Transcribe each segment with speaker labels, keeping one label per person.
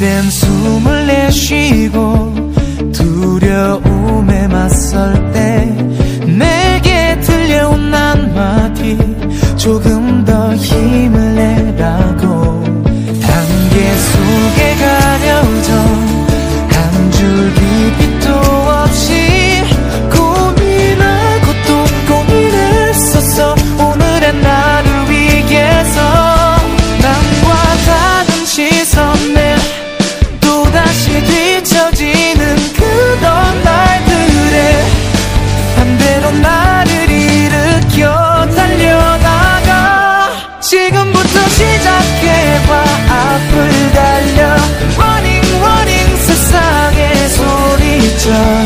Speaker 1: 그댄 숨을 내쉬고 두려움 sun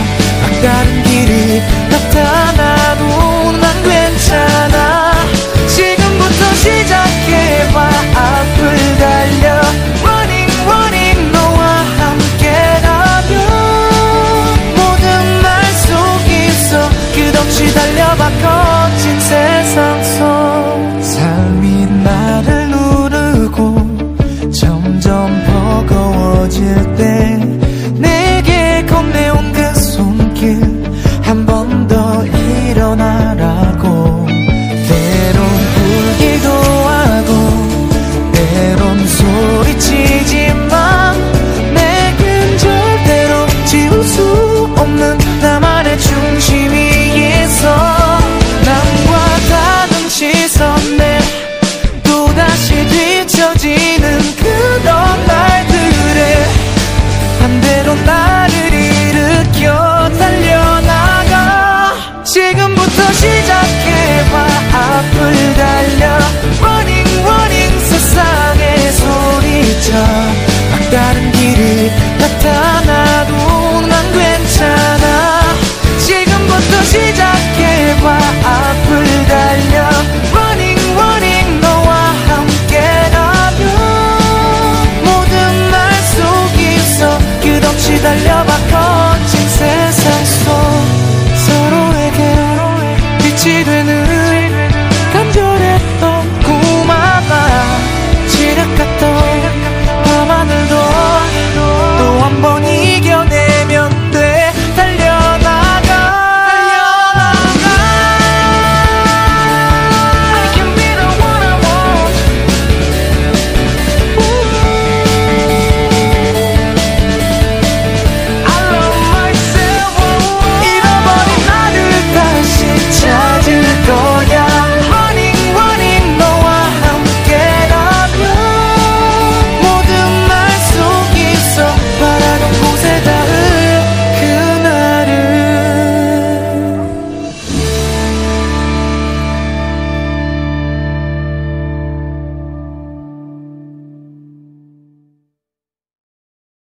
Speaker 1: 없이 달려봐 거친 세상